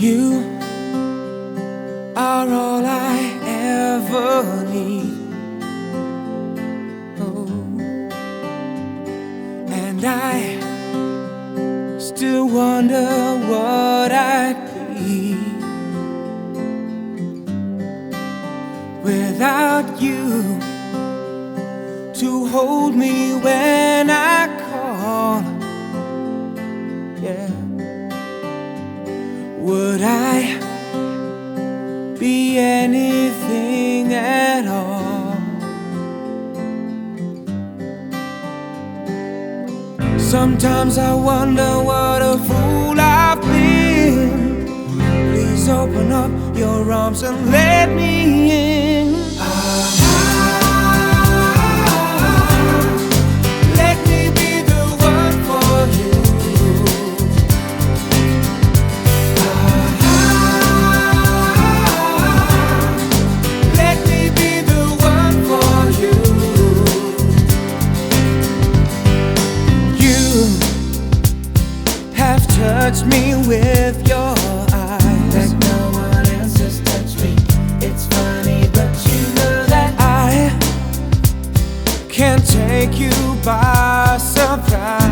You are all I ever need. Oh, and I still wonder what I'd be without you to hold me when Sometimes I wonder what a fool I've been. Please open up your arms and let me in. Touched me with your eyes. Like no one else has touched me. It's funny, but you know that I can't take you by surprise.